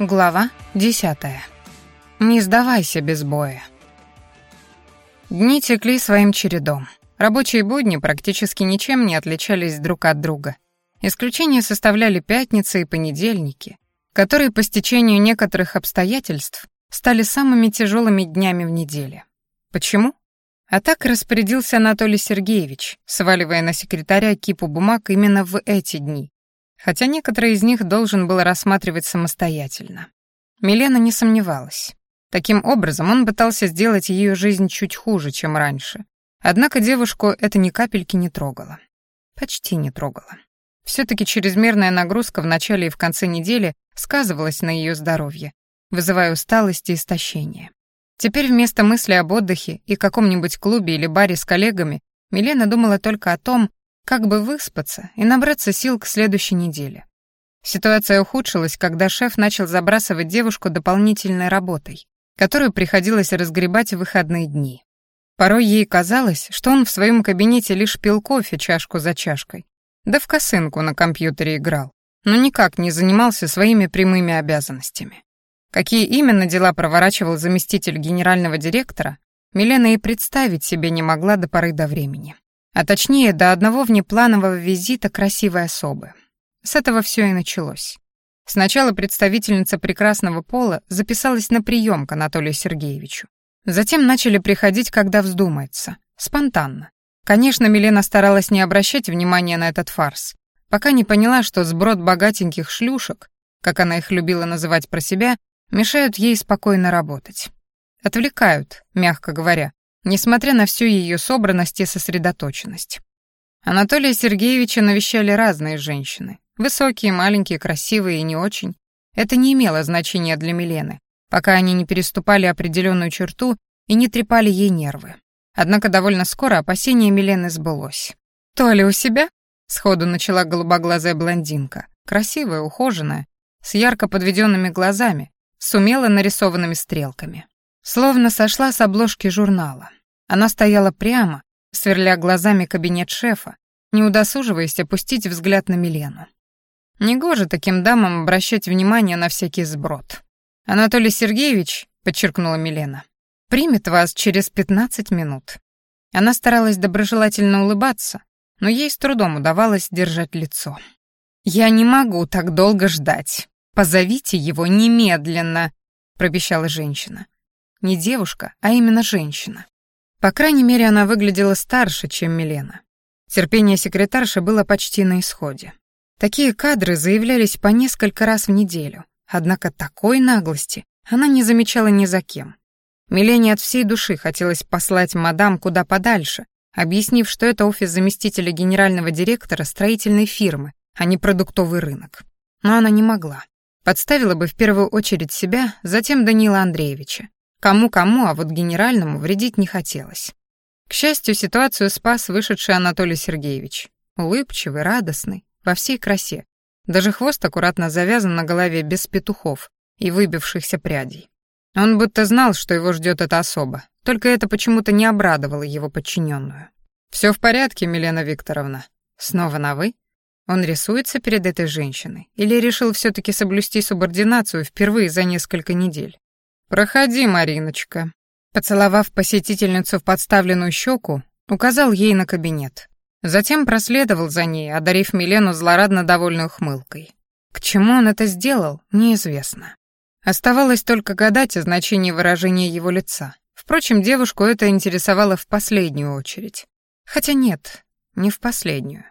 Глава 10. Не сдавайся без боя. Дни текли своим чередом. Рабочие будни практически ничем не отличались друг от друга. Исключение составляли пятницы и понедельники, которые по стечению некоторых обстоятельств стали самыми тяжелыми днями в неделе. Почему? А так распорядился Анатолий Сергеевич, сваливая на секретаря кипу бумаг именно в эти дни, хотя некоторые из них должен был рассматривать самостоятельно. Милена не сомневалась. Таким образом, он пытался сделать ее жизнь чуть хуже, чем раньше. Однако девушку это ни капельки не трогало. Почти не трогало. Все-таки чрезмерная нагрузка в начале и в конце недели сказывалась на ее здоровье, вызывая усталость и истощение. Теперь вместо мысли об отдыхе и каком-нибудь клубе или баре с коллегами Милена думала только о том, как бы выспаться и набраться сил к следующей неделе. Ситуация ухудшилась, когда шеф начал забрасывать девушку дополнительной работой, которую приходилось разгребать в выходные дни. Порой ей казалось, что он в своем кабинете лишь пил кофе чашку за чашкой, да в косынку на компьютере играл, но никак не занимался своими прямыми обязанностями. Какие именно дела проворачивал заместитель генерального директора, Милена и представить себе не могла до поры до времени а точнее до одного внепланового визита красивой особы. С этого все и началось. Сначала представительница прекрасного пола записалась на прием к Анатолию Сергеевичу. Затем начали приходить, когда вздумается, спонтанно. Конечно, Милена старалась не обращать внимания на этот фарс, пока не поняла, что сброд богатеньких шлюшек, как она их любила называть про себя, мешают ей спокойно работать. Отвлекают, мягко говоря, несмотря на всю ее собранность и сосредоточенность. Анатолия Сергеевича навещали разные женщины. Высокие, маленькие, красивые и не очень. Это не имело значения для Милены, пока они не переступали определенную черту и не трепали ей нервы. Однако довольно скоро опасение Милены сбылось. «То ли у себя?» — сходу начала голубоглазая блондинка, красивая, ухоженная, с ярко подведенными глазами, с умело нарисованными стрелками. Словно сошла с обложки журнала. Она стояла прямо, сверля глазами кабинет шефа, не удосуживаясь опустить взгляд на Милену. Негоже таким дамам обращать внимание на всякий сброд. «Анатолий Сергеевич», — подчеркнула Милена, — «примет вас через пятнадцать минут». Она старалась доброжелательно улыбаться, но ей с трудом удавалось держать лицо. «Я не могу так долго ждать. Позовите его немедленно», — пропищала женщина. Не девушка, а именно женщина. По крайней мере, она выглядела старше, чем Милена. Терпение секретарши было почти на исходе. Такие кадры заявлялись по несколько раз в неделю, однако такой наглости она не замечала ни за кем. Милене от всей души хотелось послать мадам куда подальше, объяснив, что это офис заместителя генерального директора строительной фирмы, а не продуктовый рынок. Но она не могла. Подставила бы в первую очередь себя, затем Данила Андреевича. Кому-кому, а вот генеральному вредить не хотелось. К счастью, ситуацию спас вышедший Анатолий Сергеевич. Улыбчивый, радостный, во всей красе. Даже хвост аккуратно завязан на голове без петухов и выбившихся прядей. Он будто знал, что его ждет эта особа, только это почему-то не обрадовало его подчиненную. Все в порядке, Милена Викторовна. Снова на «вы»? Он рисуется перед этой женщиной или решил все таки соблюсти субординацию впервые за несколько недель? «Проходи, Мариночка». Поцеловав посетительницу в подставленную щеку, указал ей на кабинет. Затем проследовал за ней, одарив Милену злорадно довольной ухмылкой. К чему он это сделал, неизвестно. Оставалось только гадать о значении выражения его лица. Впрочем, девушку это интересовало в последнюю очередь. Хотя нет, не в последнюю.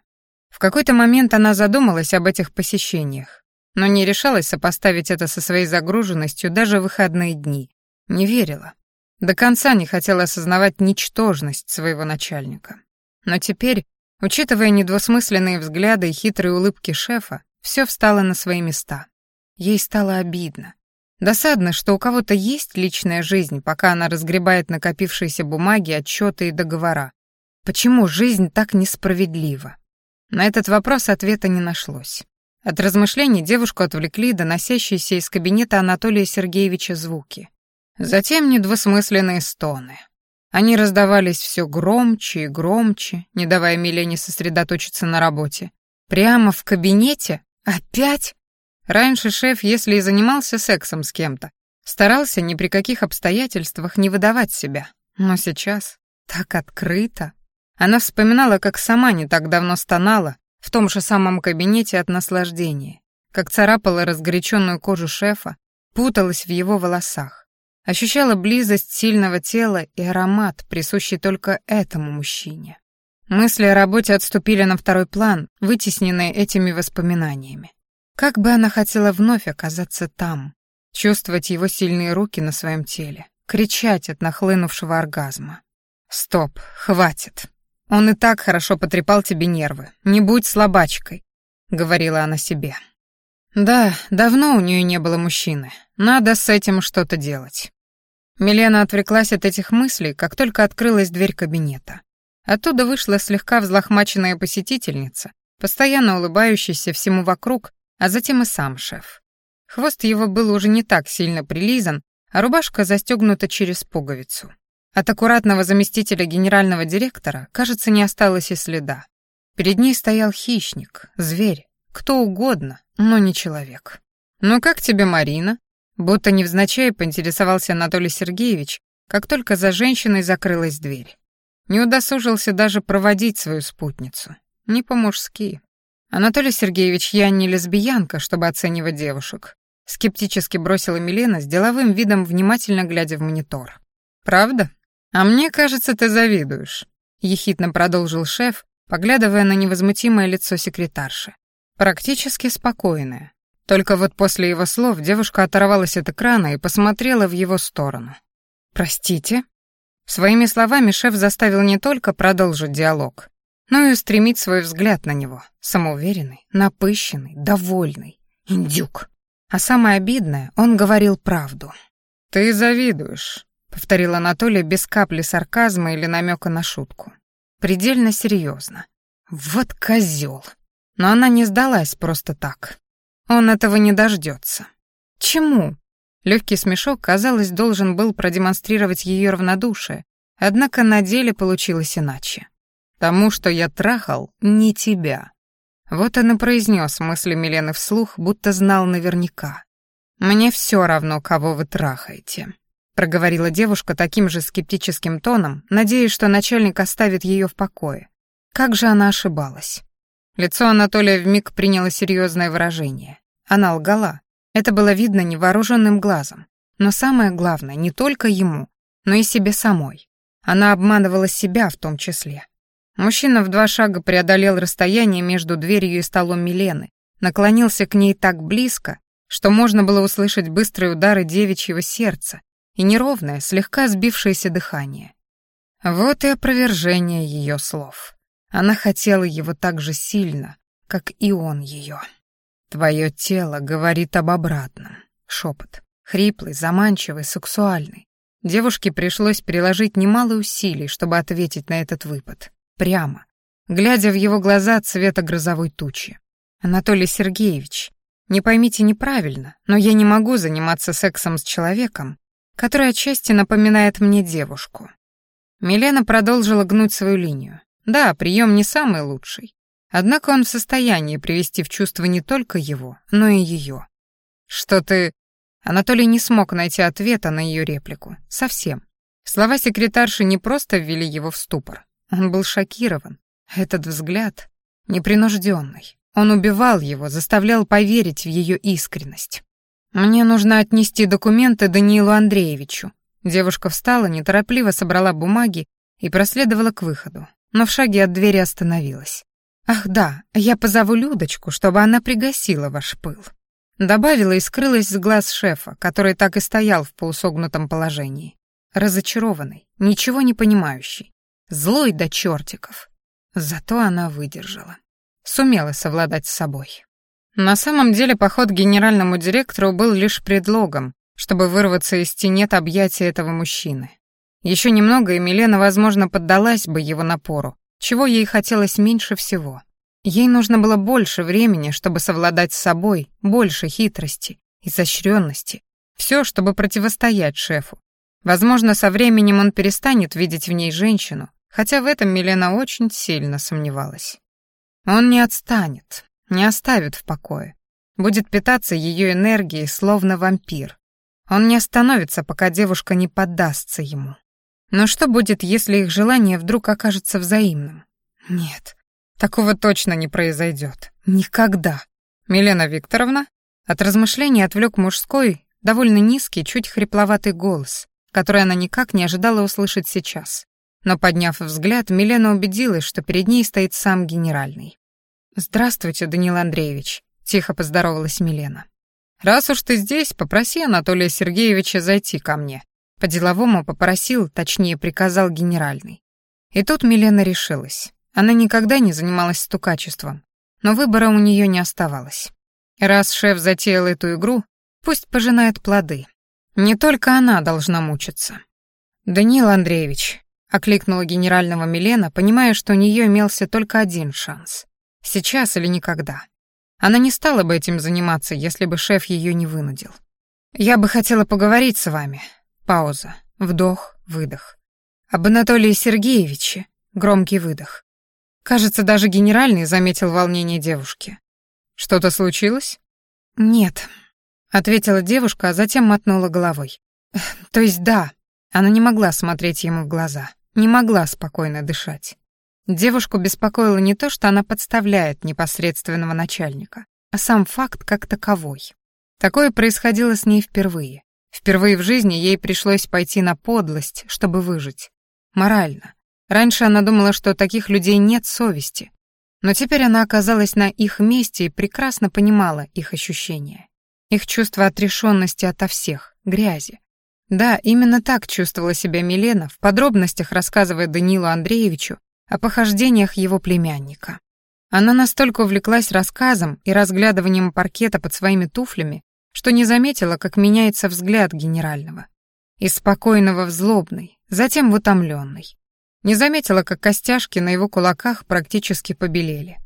В какой-то момент она задумалась об этих посещениях но не решалась сопоставить это со своей загруженностью даже в выходные дни. Не верила. До конца не хотела осознавать ничтожность своего начальника. Но теперь, учитывая недвусмысленные взгляды и хитрые улыбки шефа, все встало на свои места. Ей стало обидно. Досадно, что у кого-то есть личная жизнь, пока она разгребает накопившиеся бумаги, отчеты и договора. Почему жизнь так несправедлива? На этот вопрос ответа не нашлось. От размышлений девушку отвлекли доносящиеся из кабинета Анатолия Сергеевича звуки. Затем недвусмысленные стоны. Они раздавались все громче и громче, не давая Милене сосредоточиться на работе. Прямо в кабинете? Опять? Раньше шеф, если и занимался сексом с кем-то, старался ни при каких обстоятельствах не выдавать себя. Но сейчас так открыто. Она вспоминала, как сама не так давно стонала в том же самом кабинете от наслаждения, как царапала разгоряченную кожу шефа, путалась в его волосах, ощущала близость сильного тела и аромат, присущий только этому мужчине. Мысли о работе отступили на второй план, вытесненные этими воспоминаниями. Как бы она хотела вновь оказаться там, чувствовать его сильные руки на своем теле, кричать от нахлынувшего оргазма. «Стоп, хватит. Он и так хорошо потрепал тебе нервы. Не будь слабачкой», — говорила она себе. Да, давно у нее не было мужчины. Надо с этим что-то делать. Милена отвлеклась от этих мыслей, как только открылась дверь кабинета. Оттуда вышла слегка взлохмаченная посетительница, постоянно улыбающаяся всему вокруг, а затем и сам шеф. Хвост его был уже не так сильно прилизан, а рубашка застегнута через пуговицу. От аккуратного заместителя генерального директора, кажется, не осталось и следа. Перед ней стоял хищник, зверь, кто угодно, но не человек. «Ну как тебе, Марина?» Будто невзначай поинтересовался Анатолий Сергеевич, как только за женщиной закрылась дверь. Не удосужился даже проводить свою спутницу. Не по-мужски. «Анатолий Сергеевич, я не лесбиянка, чтобы оценивать девушек», скептически бросила Милена с деловым видом, внимательно глядя в монитор. «Правда? А мне кажется, ты завидуешь», ехидно продолжил шеф, поглядывая на невозмутимое лицо секретарши практически спокойная. Только вот после его слов девушка оторвалась от экрана и посмотрела в его сторону. «Простите?» Своими словами шеф заставил не только продолжить диалог, но и устремить свой взгляд на него, самоуверенный, напыщенный, довольный, индюк. А самое обидное, он говорил правду. «Ты завидуешь», — повторил Анатолий без капли сарказма или намека на шутку. Предельно серьезно. «Вот козел. Но она не сдалась просто так. Он этого не дождется. Чему? Легкий смешок, казалось, должен был продемонстрировать ее равнодушие, однако на деле получилось иначе. Тому, что я трахал, не тебя. Вот он и произнес мысли Милены вслух, будто знал наверняка. «Мне все равно, кого вы трахаете», — проговорила девушка таким же скептическим тоном, надеясь, что начальник оставит ее в покое. Как же она ошибалась. Лицо Анатолия вмиг приняло серьезное выражение. Она лгала. Это было видно невооруженным глазом. Но самое главное, не только ему, но и себе самой. Она обманывала себя в том числе. Мужчина в два шага преодолел расстояние между дверью и столом Милены, наклонился к ней так близко, что можно было услышать быстрые удары девичьего сердца и неровное, слегка сбившееся дыхание. Вот и опровержение ее слов. Она хотела его так же сильно, как и он ее. «Твое тело говорит об обратном». Шепот. Хриплый, заманчивый, сексуальный. Девушке пришлось приложить немало усилий, чтобы ответить на этот выпад. Прямо. Глядя в его глаза цвета грозовой тучи. «Анатолий Сергеевич, не поймите неправильно, но я не могу заниматься сексом с человеком, который отчасти напоминает мне девушку». Милена продолжила гнуть свою линию. Да, прием не самый лучший. Однако он в состоянии привести в чувство не только его, но и ее. Что ты... Анатолий не смог найти ответа на ее реплику. Совсем. Слова секретарши не просто ввели его в ступор. Он был шокирован. Этот взгляд непринужденный. Он убивал его, заставлял поверить в ее искренность. «Мне нужно отнести документы Даниилу Андреевичу». Девушка встала, неторопливо собрала бумаги и проследовала к выходу но в шаге от двери остановилась. «Ах да, я позову Людочку, чтобы она пригасила ваш пыл». Добавила и скрылась с глаз шефа, который так и стоял в полусогнутом положении. Разочарованный, ничего не понимающий, злой до чертиков. Зато она выдержала. Сумела совладать с собой. На самом деле поход к генеральному директору был лишь предлогом, чтобы вырваться из тенет объятия этого мужчины. Еще немного, и Милена, возможно, поддалась бы его напору, чего ей хотелось меньше всего. Ей нужно было больше времени, чтобы совладать с собой, больше хитрости, изощренности. Все, чтобы противостоять шефу. Возможно, со временем он перестанет видеть в ней женщину, хотя в этом Милена очень сильно сомневалась. Он не отстанет, не оставит в покое. будет питаться ее энергией, словно вампир. Он не остановится, пока девушка не поддастся ему. Но что будет, если их желание вдруг окажется взаимным? Нет, такого точно не произойдет. Никогда. Милена Викторовна? От размышлений отвлек мужской, довольно низкий, чуть хрипловатый голос, который она никак не ожидала услышать сейчас. Но, подняв взгляд, Милена убедилась, что перед ней стоит сам генеральный. «Здравствуйте, Данил Андреевич», — тихо поздоровалась Милена. «Раз уж ты здесь, попроси Анатолия Сергеевича зайти ко мне», по-деловому попросил, точнее приказал генеральный. И тут Милена решилась. Она никогда не занималась стукачеством, но выбора у нее не оставалось. Раз шеф затеял эту игру, пусть пожинает плоды. Не только она должна мучиться. «Даниил Андреевич», — окликнула генерального Милена, понимая, что у нее имелся только один шанс. Сейчас или никогда. Она не стала бы этим заниматься, если бы шеф ее не вынудил. «Я бы хотела поговорить с вами», Пауза. Вдох, выдох. Об Анатолии Сергеевиче. Громкий выдох. Кажется, даже генеральный заметил волнение девушки. «Что-то случилось?» «Нет», — ответила девушка, а затем мотнула головой. «То есть да». Она не могла смотреть ему в глаза, не могла спокойно дышать. Девушку беспокоило не то, что она подставляет непосредственного начальника, а сам факт как таковой. Такое происходило с ней впервые. Впервые в жизни ей пришлось пойти на подлость, чтобы выжить. Морально. Раньше она думала, что таких людей нет совести. Но теперь она оказалась на их месте и прекрасно понимала их ощущения. Их чувство отрешенности ото всех, грязи. Да, именно так чувствовала себя Милена, в подробностях рассказывая Данилу Андреевичу о похождениях его племянника. Она настолько увлеклась рассказом и разглядыванием паркета под своими туфлями, что не заметила, как меняется взгляд генерального. Из спокойного в злобный, затем в утомленный. Не заметила, как костяшки на его кулаках практически побелели.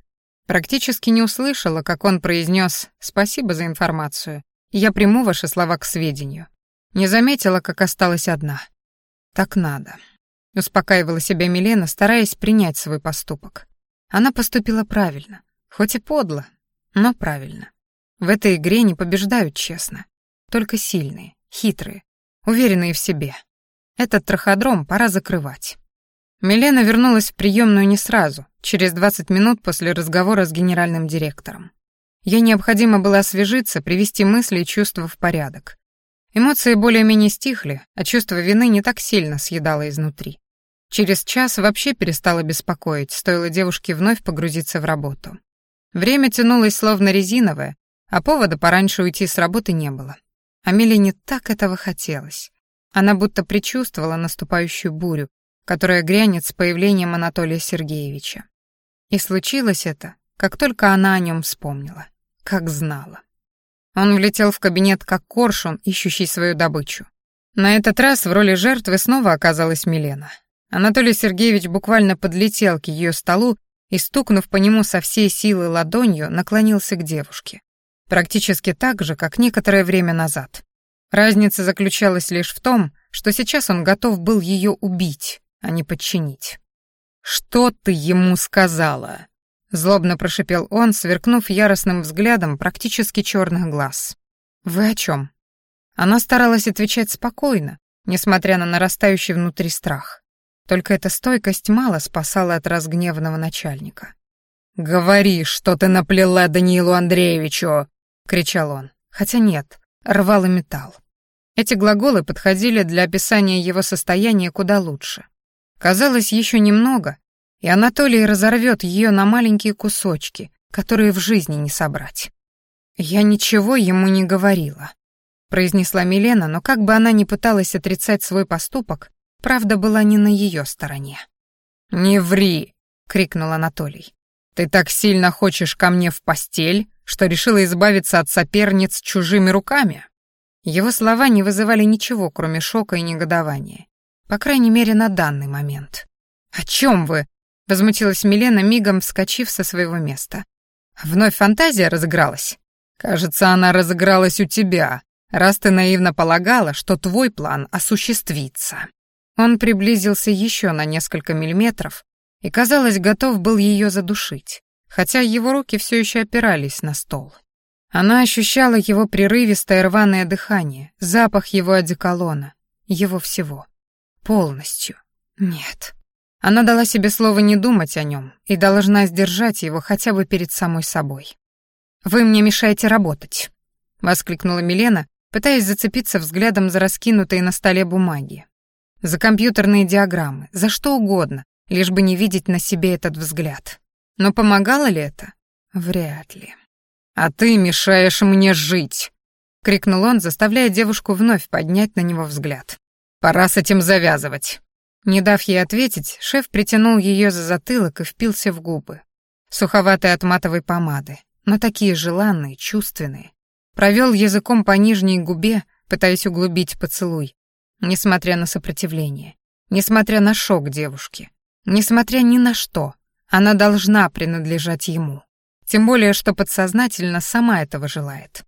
Практически не услышала, как он произнес «Спасибо за информацию, я приму ваши слова к сведению». Не заметила, как осталась одна. «Так надо», — успокаивала себя Милена, стараясь принять свой поступок. Она поступила правильно, хоть и подло, но правильно. В этой игре не побеждают честно. Только сильные, хитрые, уверенные в себе. Этот траходром пора закрывать. Милена вернулась в приемную не сразу, через 20 минут после разговора с генеральным директором. Ей необходимо было освежиться, привести мысли и чувства в порядок. Эмоции более-менее стихли, а чувство вины не так сильно съедало изнутри. Через час вообще перестало беспокоить, стоило девушке вновь погрузиться в работу. Время тянулось словно резиновое, а повода пораньше уйти с работы не было. Амелии не так этого хотелось. Она будто предчувствовала наступающую бурю, которая грянет с появлением Анатолия Сергеевича. И случилось это, как только она о нем вспомнила, как знала. Он влетел в кабинет как коршун, ищущий свою добычу. На этот раз в роли жертвы снова оказалась Милена. Анатолий Сергеевич буквально подлетел к ее столу и, стукнув по нему со всей силы ладонью, наклонился к девушке. Практически так же, как некоторое время назад. Разница заключалась лишь в том, что сейчас он готов был ее убить, а не подчинить. «Что ты ему сказала?» Злобно прошипел он, сверкнув яростным взглядом практически черных глаз. «Вы о чем?» Она старалась отвечать спокойно, несмотря на нарастающий внутри страх. Только эта стойкость мало спасала от разгневанного начальника. «Говори, что ты наплела Даниилу Андреевичу!» — кричал он. Хотя нет, рвал и металл. Эти глаголы подходили для описания его состояния куда лучше. Казалось, еще немного, и Анатолий разорвет ее на маленькие кусочки, которые в жизни не собрать. «Я ничего ему не говорила», — произнесла Милена, но как бы она ни пыталась отрицать свой поступок, правда была не на ее стороне. «Не ври!» — крикнул Анатолий. «Ты так сильно хочешь ко мне в постель, что решила избавиться от соперниц чужими руками?» Его слова не вызывали ничего, кроме шока и негодования. По крайней мере, на данный момент. «О чем вы?» — возмутилась Милена, мигом вскочив со своего места. «Вновь фантазия разыгралась?» «Кажется, она разыгралась у тебя, раз ты наивно полагала, что твой план осуществится». Он приблизился еще на несколько миллиметров и, казалось, готов был ее задушить хотя его руки все еще опирались на стол. Она ощущала его прерывистое рваное дыхание, запах его одеколона, его всего. Полностью. Нет. Она дала себе слово не думать о нем и должна сдержать его хотя бы перед самой собой. «Вы мне мешаете работать», — воскликнула Милена, пытаясь зацепиться взглядом за раскинутые на столе бумаги. За компьютерные диаграммы, за что угодно, лишь бы не видеть на себе этот взгляд. Но помогало ли это? Вряд ли. «А ты мешаешь мне жить!» — крикнул он, заставляя девушку вновь поднять на него взгляд. «Пора с этим завязывать!» Не дав ей ответить, шеф притянул ее за затылок и впился в губы. Суховатые от матовой помады, но такие желанные, чувственные. Провел языком по нижней губе, пытаясь углубить поцелуй, несмотря на сопротивление, несмотря на шок девушки, несмотря ни на что, она должна принадлежать ему. Тем более, что подсознательно сама этого желает.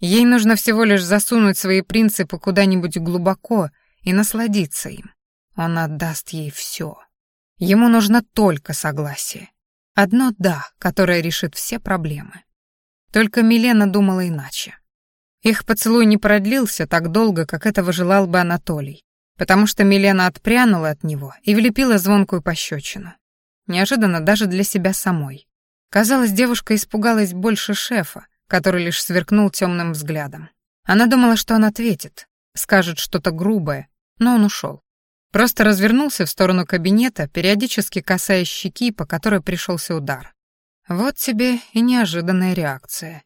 Ей нужно всего лишь засунуть свои принципы куда-нибудь глубоко и насладиться им. Он отдаст ей все. Ему нужно только согласие. Одно «да», которое решит все проблемы. Только Милена думала иначе. Их поцелуй не продлился так долго, как этого желал бы Анатолий, потому что Милена отпрянула от него и влепила звонкую пощечину. Неожиданно даже для себя самой. Казалось, девушка испугалась больше шефа, который лишь сверкнул темным взглядом. Она думала, что он ответит, скажет что-то грубое, но он ушел. Просто развернулся в сторону кабинета, периодически касаясь щеки, по которой пришелся удар. Вот тебе и неожиданная реакция.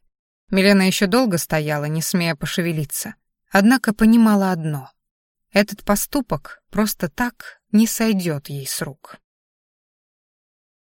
Милена еще долго стояла, не смея пошевелиться, однако понимала одно — этот поступок просто так не сойдет ей с рук.